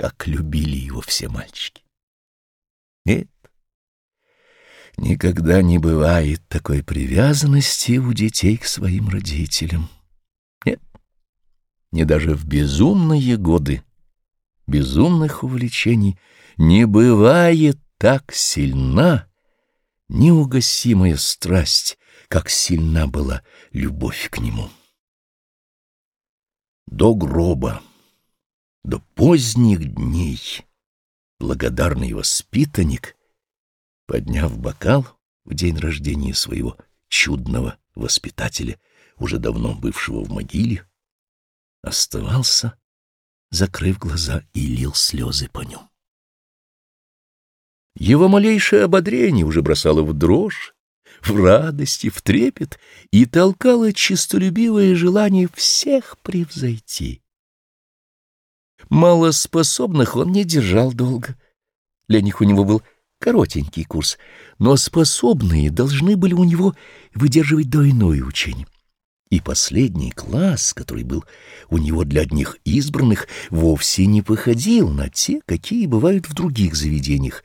как любили его все мальчики. Нет, никогда не бывает такой привязанности у детей к своим родителям. Нет, не даже в безумные годы, безумных увлечений не бывает так сильна неугасимая страсть, как сильна была любовь к нему. До гроба, до поздних дней благодарный воспитанник, подняв бокал в день рождения своего чудного воспитателя, уже давно бывшего в могиле, оставался, закрыв глаза, и лил слезы по нем. Его малейшее ободрение уже бросало в дрожь, в радости, в трепет и толкало честолюбивое желание всех превзойти. Малоспособных он не держал долго. Для них у него был коротенький курс, но способные должны были у него выдерживать двойное учение. И последний класс, который был у него для одних избранных, вовсе не походил на те, какие бывают в других заведениях.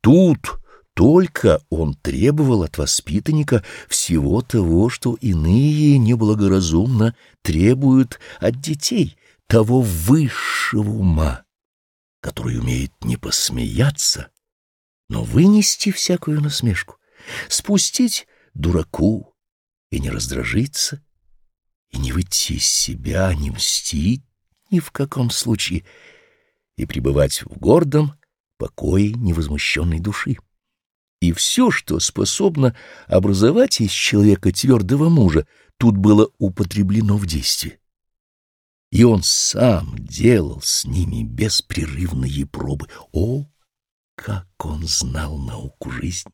Тут только он требовал от воспитанника всего того, что иные неблагоразумно требуют от детей, того высшего ума, который умеет не посмеяться, но вынести всякую насмешку, спустить дураку и не раздражиться, и не выйти из себя, не мстить ни в каком случае, и пребывать в гордом покое невозмущенной души и все, что способно образовать из человека твердого мужа, тут было употреблено в действии. И он сам делал с ними беспрерывные пробы. О, как он знал науку жизни!